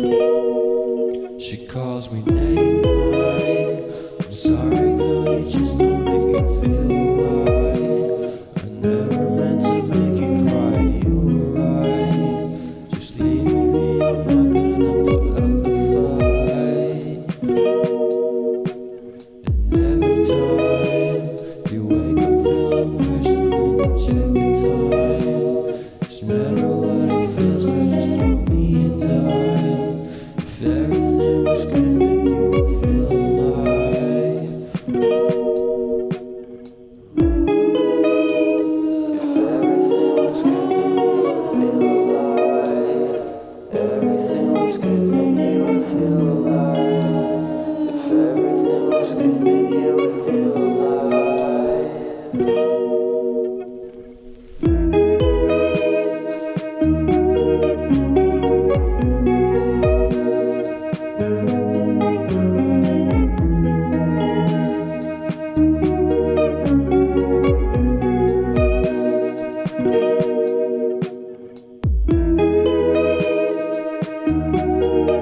She calls me night. I'm sorry, Música